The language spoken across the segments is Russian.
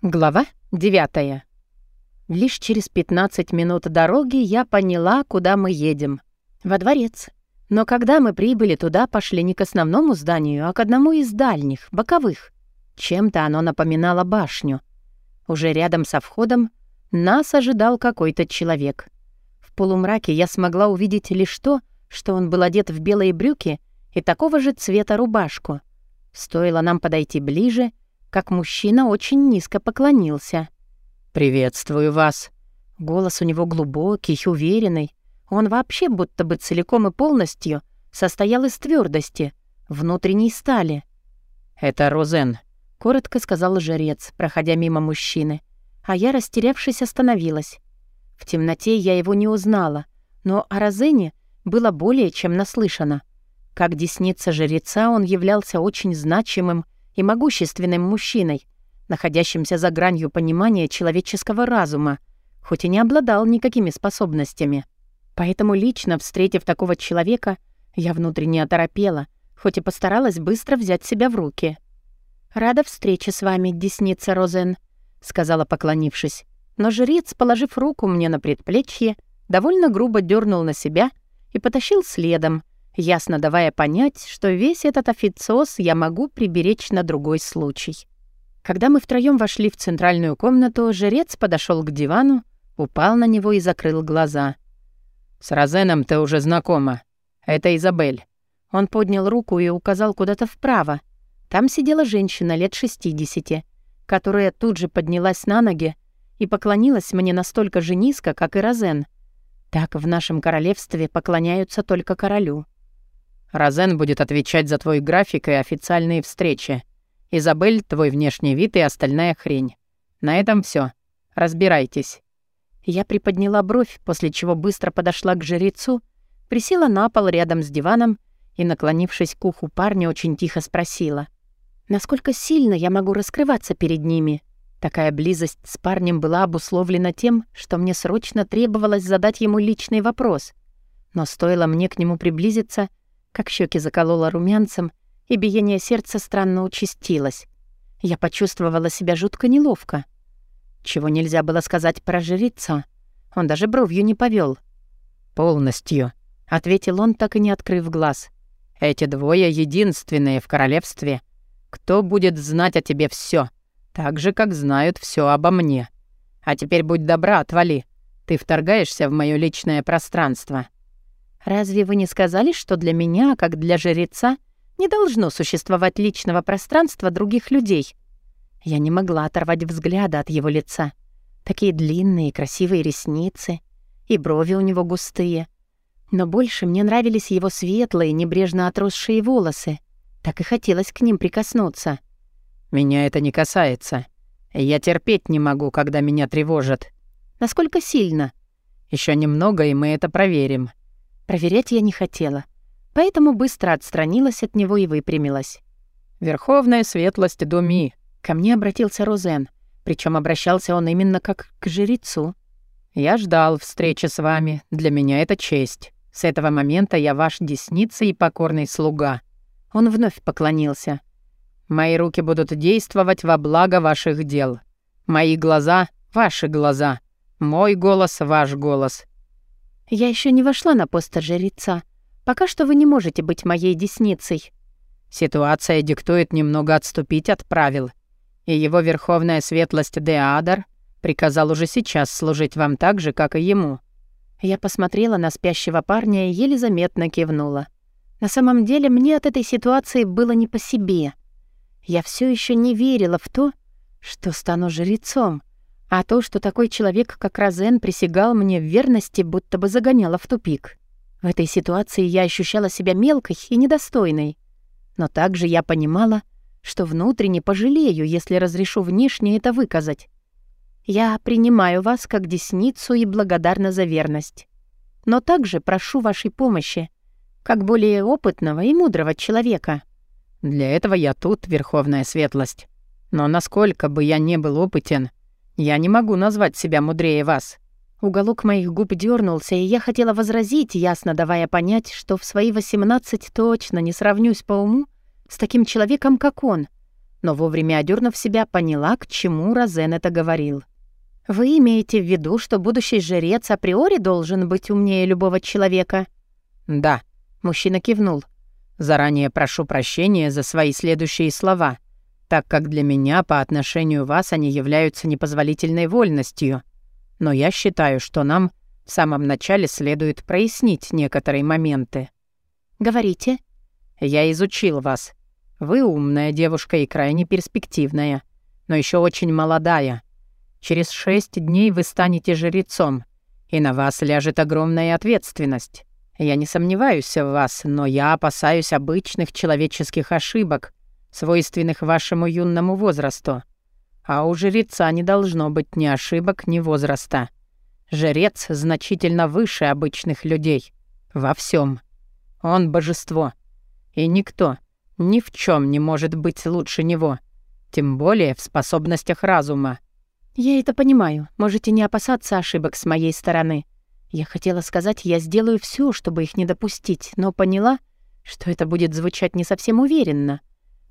Глава 9. Лишь через 15 минут дороги я поняла, куда мы едем. Во дворец. Но когда мы прибыли туда, пошли не к основному зданию, а к одному из дальних, боковых. Чем-то оно напоминало башню. Уже рядом со входом нас ожидал какой-то человек. В полумраке я смогла увидеть лишь то, что он был одет в белые брюки и такого же цвета рубашку. Стоило нам подойти ближе — как мужчина очень низко поклонился. «Приветствую вас». Голос у него глубокий, уверенный. Он вообще будто бы целиком и полностью состоял из твердости, внутренней стали. «Это Розен», — коротко сказал жрец, проходя мимо мужчины. А я, растерявшись, остановилась. В темноте я его не узнала, но о Розене было более чем наслышано. Как десница жреца он являлся очень значимым и могущественным мужчиной, находящимся за гранью понимания человеческого разума, хоть и не обладал никакими способностями. Поэтому лично, встретив такого человека, я внутренне оторопела, хоть и постаралась быстро взять себя в руки. «Рада встрече с вами, десница Розен», — сказала, поклонившись. Но жрец, положив руку мне на предплечье, довольно грубо дернул на себя и потащил следом, ясно давая понять, что весь этот официоз я могу приберечь на другой случай. Когда мы втроем вошли в центральную комнату, жрец подошел к дивану, упал на него и закрыл глаза. «С Розеном ты уже знакома. Это Изабель». Он поднял руку и указал куда-то вправо. Там сидела женщина лет 60, которая тут же поднялась на ноги и поклонилась мне настолько же низко, как и Розен. Так в нашем королевстве поклоняются только королю. Розен будет отвечать за твой график и официальные встречи. Изабель, твой внешний вид и остальная хрень. На этом все. Разбирайтесь». Я приподняла бровь, после чего быстро подошла к жрецу, присела на пол рядом с диваном и, наклонившись к уху парня, очень тихо спросила. «Насколько сильно я могу раскрываться перед ними?» Такая близость с парнем была обусловлена тем, что мне срочно требовалось задать ему личный вопрос. Но стоило мне к нему приблизиться, как щеки заколола румянцем, и биение сердца странно участилось. Я почувствовала себя жутко неловко. Чего нельзя было сказать про жрица. Он даже бровью не повел. «Полностью», — ответил он, так и не открыв глаз. «Эти двое единственные в королевстве. Кто будет знать о тебе все, так же, как знают все обо мне. А теперь будь добра, отвали. Ты вторгаешься в мое личное пространство». Разве вы не сказали, что для меня, как для жреца, не должно существовать личного пространства других людей? Я не могла оторвать взгляда от его лица. Такие длинные красивые ресницы, и брови у него густые. Но больше мне нравились его светлые, небрежно отросшие волосы. Так и хотелось к ним прикоснуться. «Меня это не касается. Я терпеть не могу, когда меня тревожат». «Насколько сильно?» Еще немного, и мы это проверим». Проверять я не хотела, поэтому быстро отстранилась от него и выпрямилась. «Верховная светлость Думи», — ко мне обратился Розен, причем обращался он именно как к жрецу. «Я ждал встречи с вами, для меня это честь. С этого момента я ваш десница и покорный слуга». Он вновь поклонился. «Мои руки будут действовать во благо ваших дел. Мои глаза — ваши глаза. Мой голос — ваш голос. «Я еще не вошла на пост жреца. Пока что вы не можете быть моей десницей». Ситуация диктует немного отступить от правил. И его верховная светлость Деадар приказал уже сейчас служить вам так же, как и ему. Я посмотрела на спящего парня и еле заметно кивнула. На самом деле мне от этой ситуации было не по себе. Я все еще не верила в то, что стану жрецом. А то, что такой человек, как Розен, присягал мне в верности, будто бы загоняло в тупик. В этой ситуации я ощущала себя мелкой и недостойной. Но также я понимала, что внутренне пожалею, если разрешу внешне это выказать. Я принимаю вас как десницу и благодарна за верность. Но также прошу вашей помощи, как более опытного и мудрого человека. Для этого я тут, Верховная Светлость. Но насколько бы я не был опытен, я не могу назвать себя мудрее вас». Уголок моих губ дернулся, и я хотела возразить, ясно давая понять, что в свои восемнадцать точно не сравнюсь по уму с таким человеком, как он. но вовремя одернув себя, поняла, к чему Розен это говорил. «Вы имеете в виду, что будущий жрец априори должен быть умнее любого человека?» «Да», — мужчина кивнул. «Заранее прошу прощения за свои следующие слова, так как для меня по отношению вас они являются непозволительной вольностью. Но я считаю, что нам в самом начале следует прояснить некоторые моменты». «Говорите». «Я изучил вас. Вы умная девушка и крайне перспективная, но еще очень молодая. Через шесть дней вы станете жрецом, и на вас ляжет огромная ответственность. Я не сомневаюсь в вас, но я опасаюсь обычных человеческих ошибок, свойственных вашему юному возрасту. А у жреца не должно быть ни ошибок, ни возраста. Жрец значительно выше обычных людей. Во всем. Он божество. И никто, ни в чем не может быть лучше него, тем более в способностях разума. «Я это понимаю. Можете не опасаться ошибок с моей стороны. Я хотела сказать, я сделаю все, чтобы их не допустить, но поняла, что это будет звучать не совсем уверенно.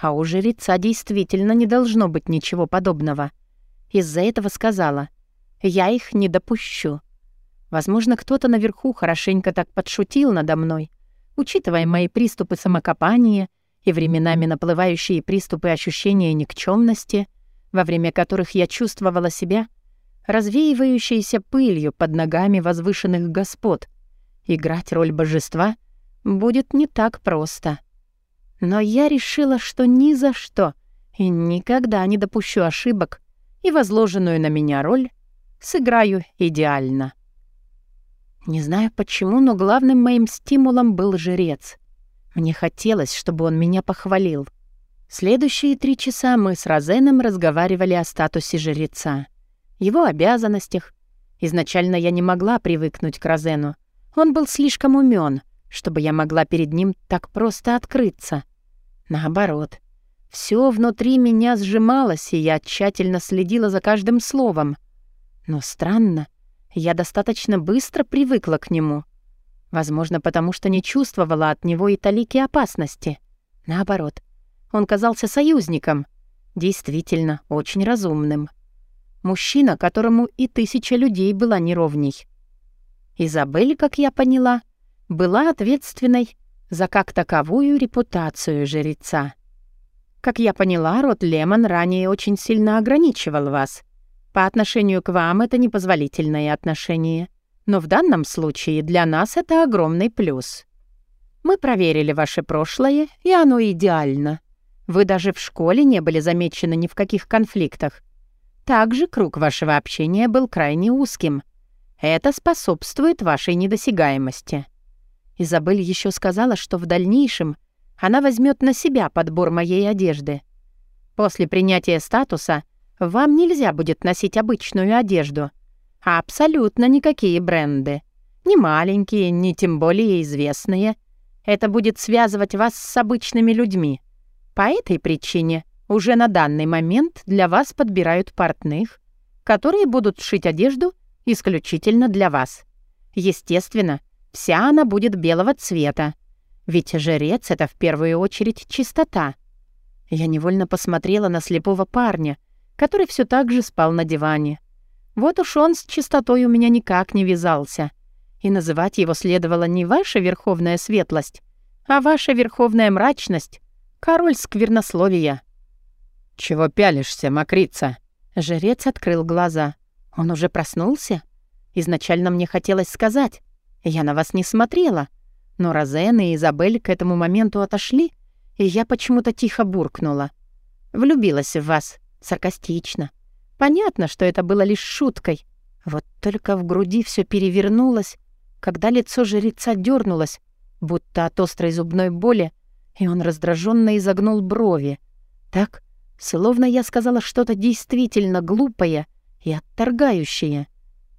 А у жреца действительно не должно быть ничего подобного. Из-за этого сказала, я их не допущу. Возможно, кто-то наверху хорошенько так подшутил надо мной, учитывая мои приступы самокопания — и временами наплывающие приступы ощущения никчемности, во время которых я чувствовала себя развеивающейся пылью под ногами возвышенных господ. Играть роль божества будет не так просто. Но я решила, что ни за что и никогда не допущу ошибок, и возложенную на меня роль сыграю идеально. Не знаю почему, но главным моим стимулом был жрец — мне хотелось, чтобы он меня похвалил. Следующие три часа мы с Розеном разговаривали о статусе жреца, его обязанностях. Изначально я не могла привыкнуть к Розену. Он был слишком умен, чтобы я могла перед ним так просто открыться. Наоборот, все внутри меня сжималось, и я тщательно следила за каждым словом. Но странно, я достаточно быстро привыкла к нему — Возможно, потому что не чувствовала от него и талики опасности. Наоборот, он казался союзником. Действительно, очень разумным. Мужчина, которому и тысяча людей была неровней. Изабель, как я поняла, была ответственной за как таковую репутацию жреца. Как я поняла, род Лемон ранее очень сильно ограничивал вас. По отношению к вам это непозволительное отношение. Но в данном случае для нас это огромный плюс. Мы проверили ваше прошлое, и оно идеально. Вы даже в школе не были замечены ни в каких конфликтах. Также круг вашего общения был крайне узким. Это способствует вашей недосягаемости. Изабель еще сказала, что в дальнейшем она возьмет на себя подбор моей одежды. После принятия статуса вам нельзя будет носить обычную одежду — Абсолютно никакие бренды. Ни маленькие, ни тем более известные. Это будет связывать вас с обычными людьми. По этой причине уже на данный момент для вас подбирают портных, которые будут шить одежду исключительно для вас. Естественно, вся она будет белого цвета, ведь жрец — это в первую очередь чистота. Я невольно посмотрела на слепого парня, который все так же спал на диване. Вот уж он с чистотой у меня никак не вязался. И называть его следовало не ваша верховная светлость, а ваша верховная мрачность, король сквернословия. «Чего пялишься, мокрица?» Жрец открыл глаза. Он уже проснулся? Изначально мне хотелось сказать. Я на вас не смотрела. Но Розен и Изабель к этому моменту отошли, и я почему-то тихо буркнула. Влюбилась в вас. Саркастично. Понятно, что это было лишь шуткой. Вот только в груди все перевернулось, когда лицо жреца дернулось, будто от острой зубной боли, и он раздраженно изогнул брови. Так, словно я сказала что-то действительно глупое и отторгающее.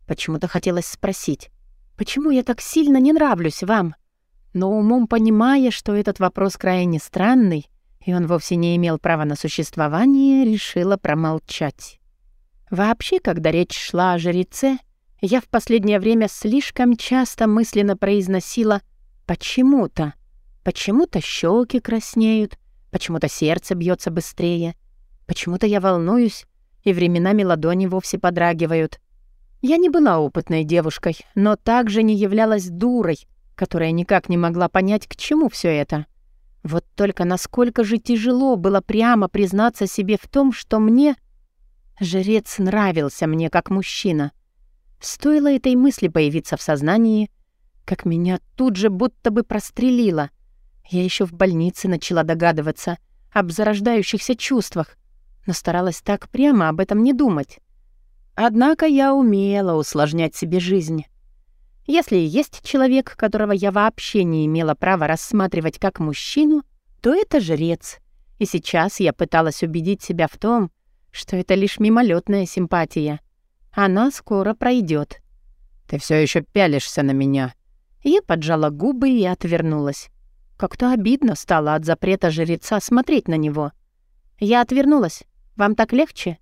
Почему-то хотелось спросить, почему я так сильно не нравлюсь вам? Но умом понимая, что этот вопрос крайне странный, и он вовсе не имел права на существование, решила промолчать. Вообще, когда речь шла о жреце, я в последнее время слишком часто мысленно произносила «почему-то». Почему-то щеки краснеют, почему-то сердце бьется быстрее. Почему-то я волнуюсь, и временами ладони вовсе подрагивают. Я не была опытной девушкой, но также не являлась дурой, которая никак не могла понять, к чему все это. Вот только насколько же тяжело было прямо признаться себе в том, что мне... Жрец нравился мне как мужчина. Стоило этой мысли появиться в сознании, как меня тут же будто бы прострелило. Я еще в больнице начала догадываться об зарождающихся чувствах, но старалась так прямо об этом не думать. Однако я умела усложнять себе жизнь. Если есть человек, которого я вообще не имела права рассматривать как мужчину, то это жрец. И сейчас я пыталась убедить себя в том, что это лишь мимолетная симпатия. Она скоро пройдет. «Ты все еще пялишься на меня». Я поджала губы и отвернулась. Как-то обидно стало от запрета жреца смотреть на него. Я отвернулась. «Вам так легче?»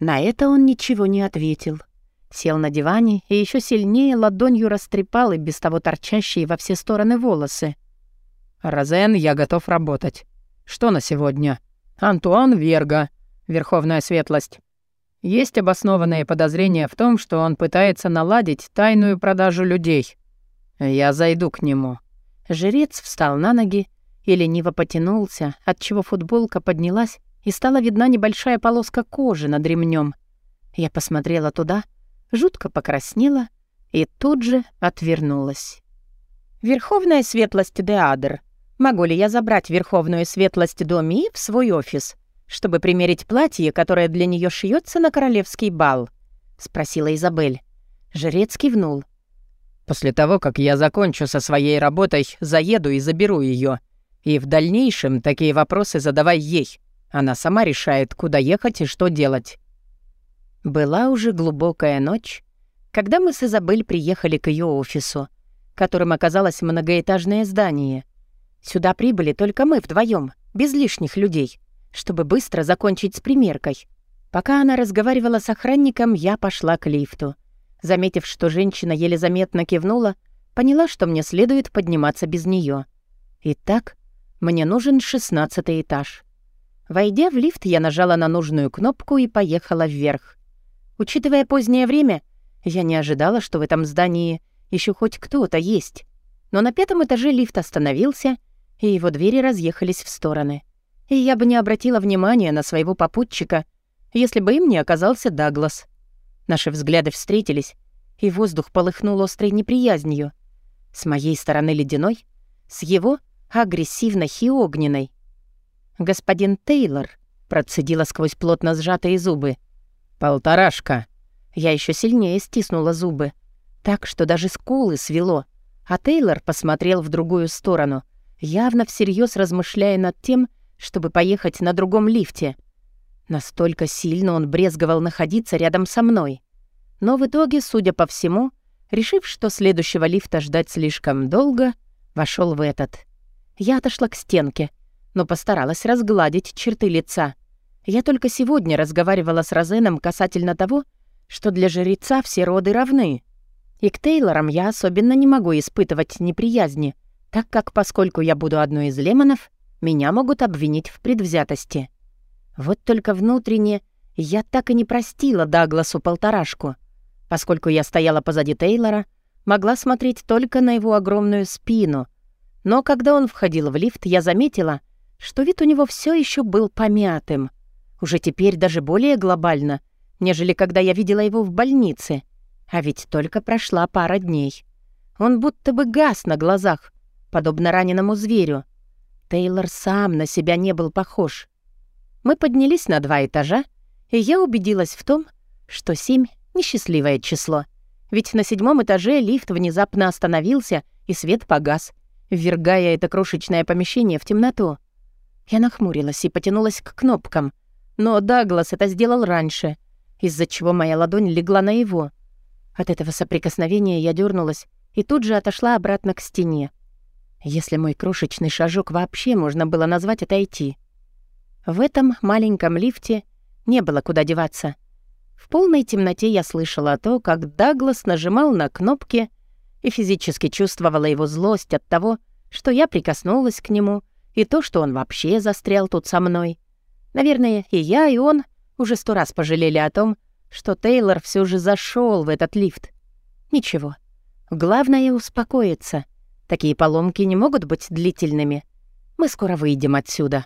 На это он ничего не ответил. Сел на диване и еще сильнее ладонью растрепал и без того торчащие во все стороны волосы. «Розен, я готов работать. Что на сегодня?» «Антуан Верга, Верховная Светлость. Есть обоснованные подозрения в том, что он пытается наладить тайную продажу людей. Я зайду к нему». Жрец встал на ноги и лениво потянулся, отчего футболка поднялась и стала видна небольшая полоска кожи над ремнем. Я посмотрела туда, жутко покраснела и тут же отвернулась. «Верховная светлость Деадр, могу ли я забрать Верховную светлость Доми в свой офис, чтобы примерить платье, которое для нее шьется на королевский бал?» — спросила Изабель. Жрец кивнул. «После того, как я закончу со своей работой, заеду и заберу ее. И в дальнейшем такие вопросы задавай ей. Она сама решает, куда ехать и что делать. Была уже глубокая ночь, когда мы с Изабель приехали к ее офису, которым оказалось многоэтажное здание. Сюда прибыли только мы вдвоем, без лишних людей, чтобы быстро закончить с примеркой. Пока она разговаривала с охранником, я пошла к лифту. Заметив, что женщина еле заметно кивнула, поняла, что мне следует подниматься без нее. Итак, мне нужен шестнадцатый этаж. Войдя в лифт, я нажала на нужную кнопку и поехала вверх. Учитывая позднее время, я не ожидала, что в этом здании еще хоть кто-то есть. Но на пятом этаже лифт остановился, и его двери разъехались в стороны. И я бы не обратила внимания на своего попутчика, если бы им не оказался Даглас. Наши взгляды встретились, и воздух полыхнул острой неприязнью. С моей стороны ледяной, с его — агрессивно и огненной. «Господин Тейлор», — процедила сквозь плотно сжатые зубы. «Полторашка». Я еще сильнее стиснула зубы, так что даже скулы свело. А Тейлор посмотрел в другую сторону, явно всерьез размышляя над тем, чтобы поехать на другом лифте. Настолько сильно он брезговал находиться рядом со мной. Но в итоге, судя по всему, решив, что следующего лифта ждать слишком долго, вошел в этот. Я отошла к стенке — но постаралась разгладить черты лица. Я только сегодня разговаривала с Розеном касательно того, что для жреца все роды равны. И к Тейлорам я особенно не могу испытывать неприязни, так как, поскольку я буду одной из лемонов, меня могут обвинить в предвзятости. Вот только внутренне я так и не простила Дагласу полторашку. Поскольку я стояла позади Тейлора, могла смотреть только на его огромную спину. Но когда он входил в лифт, я заметила — что вид у него все еще был помятым. Уже теперь даже более глобально, нежели когда я видела его в больнице. А ведь только прошла пара дней. Он будто бы гас на глазах, подобно раненому зверю. Тейлор сам на себя не был похож. Мы поднялись на два этажа, и я убедилась в том, что семь — несчастливое число. Ведь на седьмом этаже лифт внезапно остановился, и свет погас, ввергая это крошечное помещение в темноту. Я нахмурилась и потянулась к кнопкам. Но Даглас это сделал раньше, из-за чего моя ладонь легла на его. От этого соприкосновения я дернулась и тут же отошла обратно к стене. Если мой крошечный шажок вообще можно было назвать отойти. В этом маленьком лифте не было куда деваться. В полной темноте я слышала то, как Даглас нажимал на кнопки и физически чувствовала его злость от того, что я прикоснулась к нему — и то, что он вообще застрял тут со мной. Наверное, и я, и он уже сто раз пожалели о том, что Тейлор все же зашел в этот лифт. Ничего. Главное — успокоиться. Такие поломки не могут быть длительными. Мы скоро выйдем отсюда.